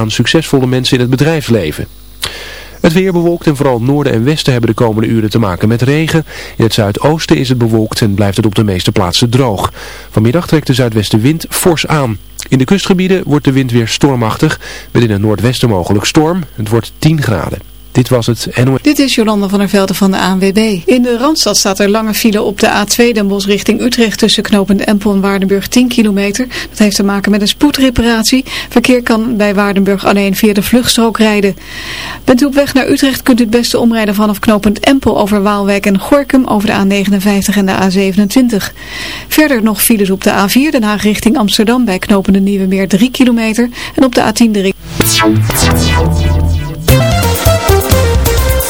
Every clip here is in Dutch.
aan succesvolle mensen in het bedrijfsleven. Het weer bewolkt en vooral noorden en westen hebben de komende uren te maken met regen. In het zuidoosten is het bewolkt en blijft het op de meeste plaatsen droog. Vanmiddag trekt de zuidwestenwind fors aan. In de kustgebieden wordt de wind weer stormachtig, met in het noordwesten mogelijk storm. Het wordt 10 graden. Dit was het. Dit is Jolanda van der Velde van de ANWB. In de Randstad staat er lange file op de A2 Den Bosch richting Utrecht tussen knooppunt Empel en Waardenburg 10 kilometer. Dat heeft te maken met een spoedreparatie. Verkeer kan bij Waardenburg alleen via de vluchtstrook rijden. Bent u op weg naar Utrecht kunt u het beste omrijden vanaf knooppunt Empel over Waalwijk en Gorkum over de A59 en de A27. Verder nog files op de A4 Den Haag richting Amsterdam bij knooppunt Nieuwe Meer 3 kilometer. En op de A10 de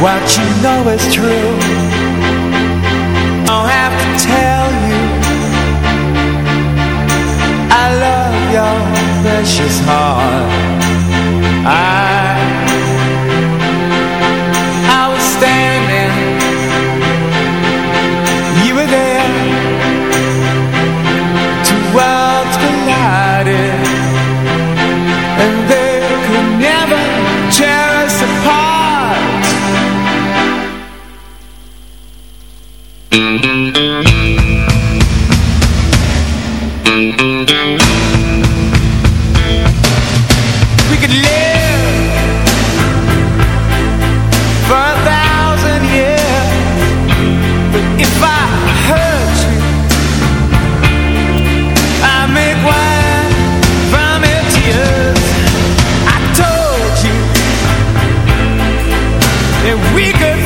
what you know is true. I'll have to tell you I love your precious heart. I that we could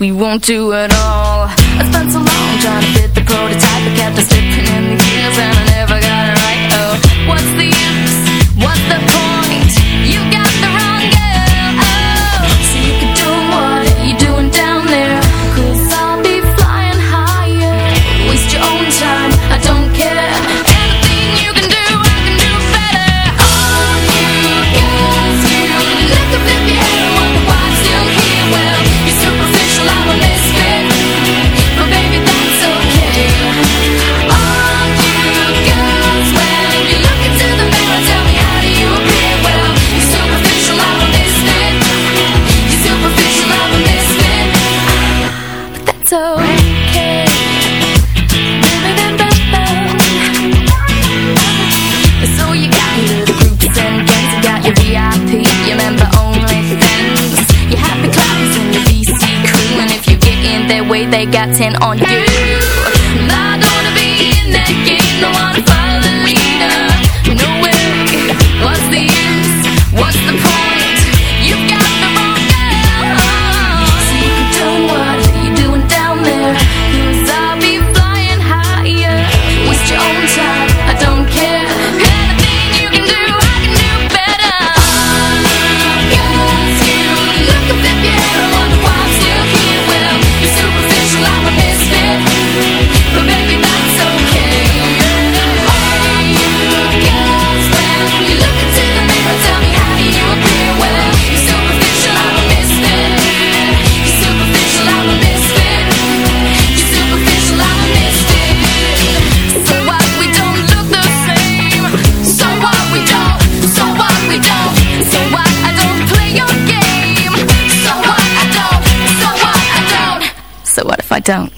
we won't do it all. got 10 on you. I don't.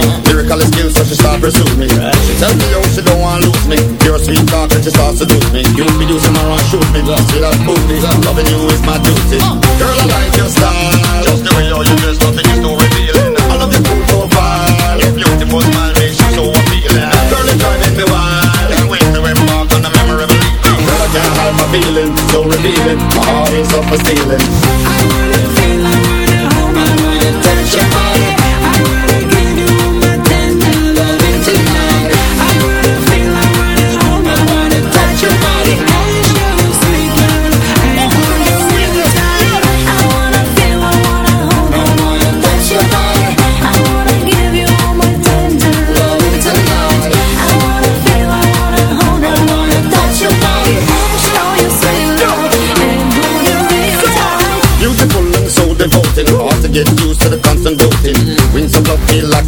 she start pursue me She tell me how she don't want lose me. You're sweet talk and she start seduce me. You be using my run shoot me. See that booty. Loving you is my duty. Girl I like your style. Just the way how you dress nothing is too revealing. I love your cool profile. Your beautiful smile makes you so appealing. Girl it's driving me wild. Can't wait to embark on a memorable evening Girl I can't hide my feeling So revealing. My heart is up for stealing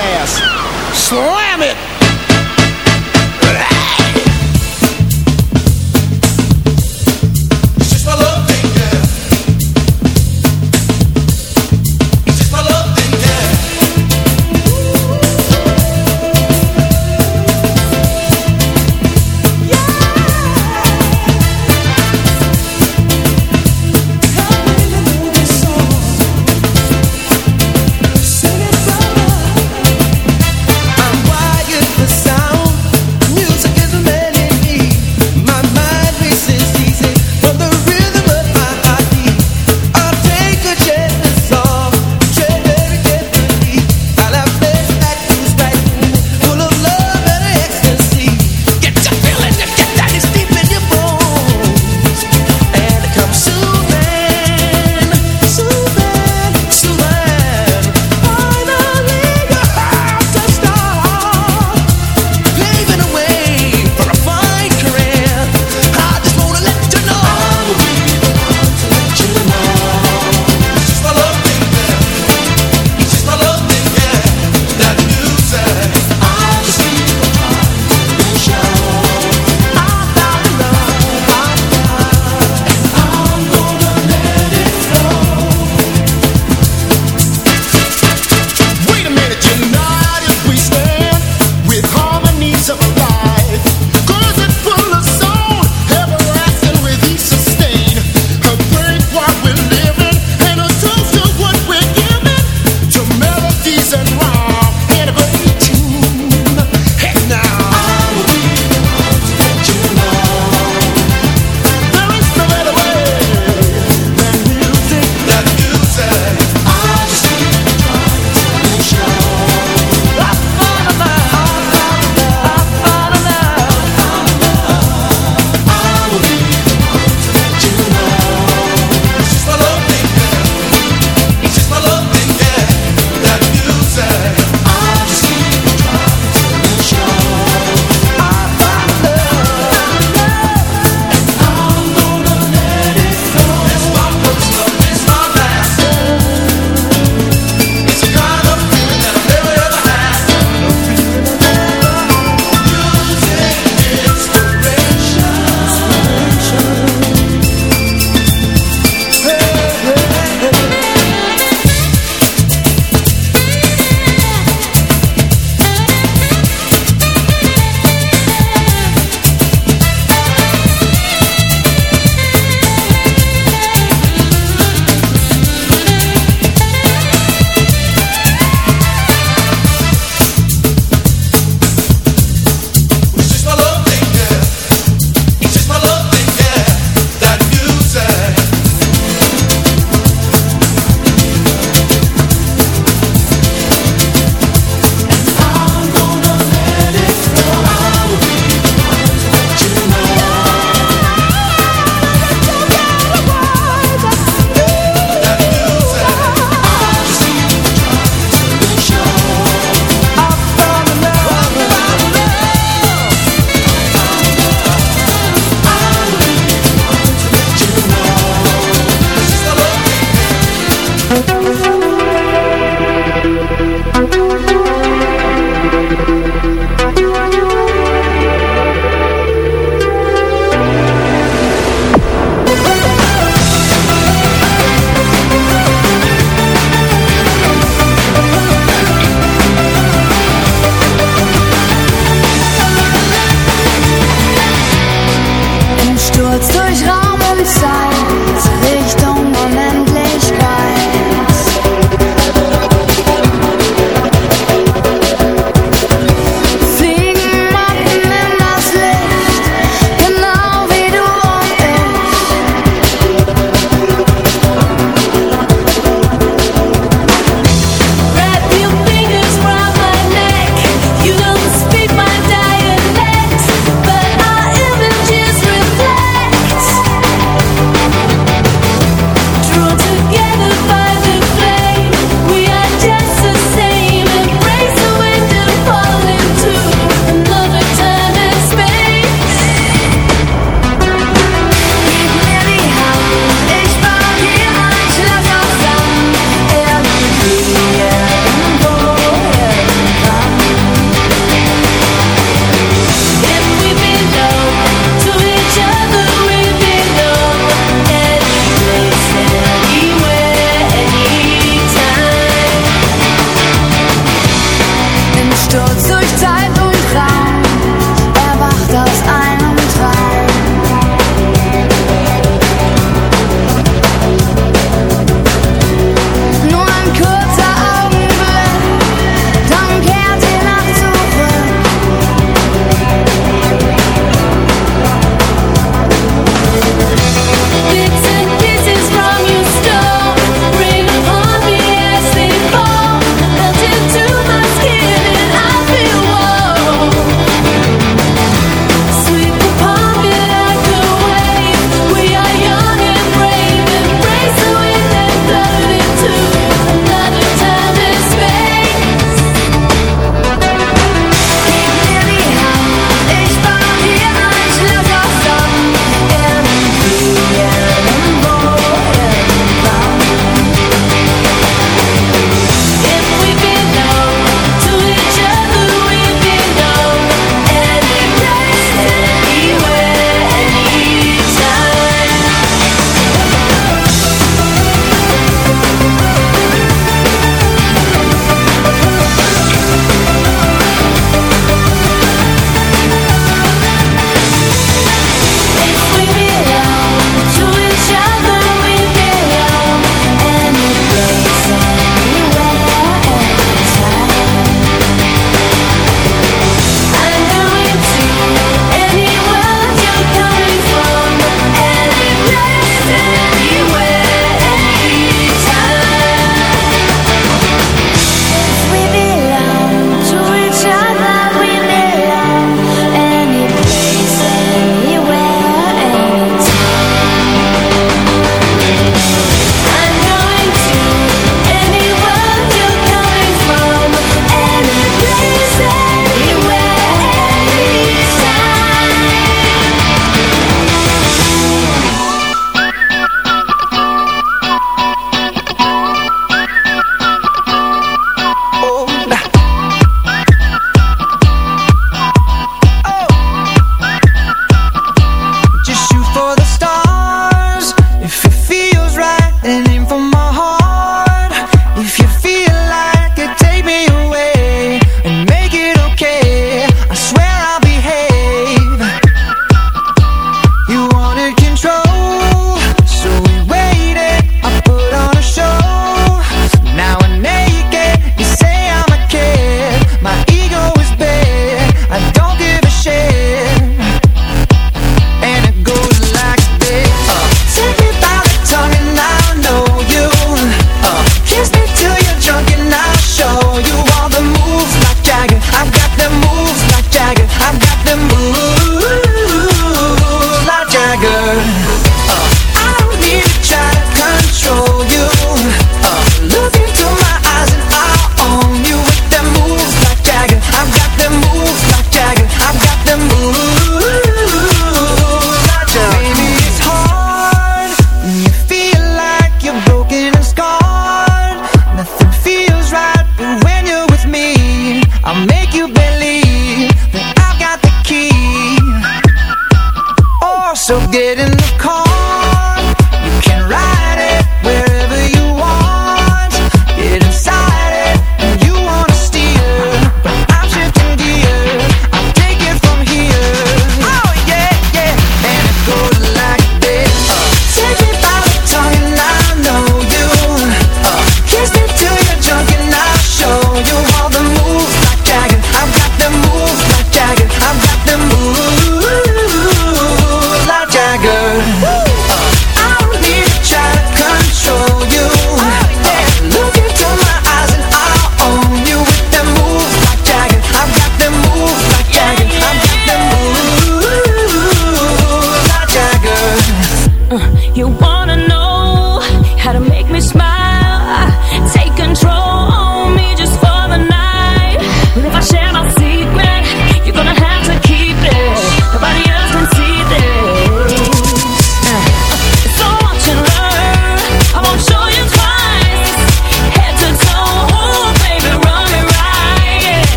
ass. Slam it!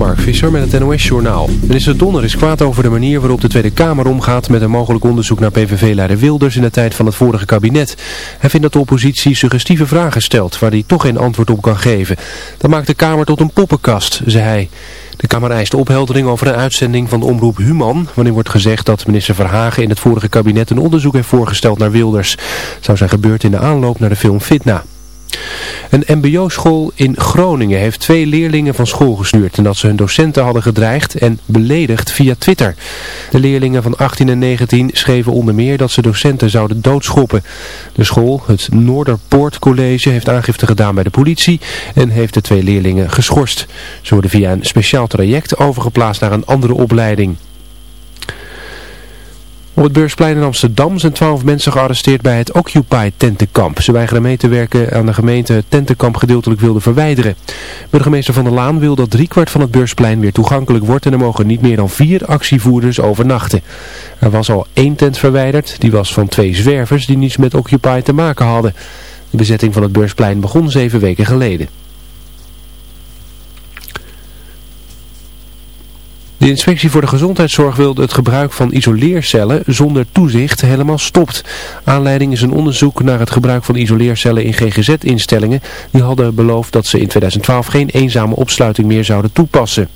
Mark Visser met het NOS-journaal. Minister Donner is kwaad over de manier waarop de Tweede Kamer omgaat met een mogelijk onderzoek naar PVV-leider Wilders in de tijd van het vorige kabinet. Hij vindt dat de oppositie suggestieve vragen stelt waar hij toch geen antwoord op kan geven. Dat maakt de Kamer tot een poppenkast, zei hij. De Kamer eist opheldering over een uitzending van de omroep Human, waarin wordt gezegd dat minister Verhagen in het vorige kabinet een onderzoek heeft voorgesteld naar Wilders. Het zou zijn gebeurd in de aanloop naar de film Fitna. Een mbo-school in Groningen heeft twee leerlingen van school gestuurd nadat ze hun docenten hadden gedreigd en beledigd via Twitter. De leerlingen van 18 en 19 schreven onder meer dat ze docenten zouden doodschoppen. De school, het Noorderpoort College, heeft aangifte gedaan bij de politie en heeft de twee leerlingen geschorst. Ze worden via een speciaal traject overgeplaatst naar een andere opleiding. Op het beursplein in Amsterdam zijn twaalf mensen gearresteerd bij het Occupy tentenkamp. Ze weigeren mee te werken aan de gemeente het tentenkamp gedeeltelijk wilde verwijderen. Burgemeester Van der Laan wil dat driekwart van het beursplein weer toegankelijk wordt en er mogen niet meer dan vier actievoerders overnachten. Er was al één tent verwijderd, die was van twee zwervers die niets met Occupy te maken hadden. De bezetting van het beursplein begon zeven weken geleden. De inspectie voor de gezondheidszorg wil het gebruik van isoleercellen zonder toezicht helemaal stopt. Aanleiding is een onderzoek naar het gebruik van isoleercellen in GGZ-instellingen. Die hadden beloofd dat ze in 2012 geen eenzame opsluiting meer zouden toepassen.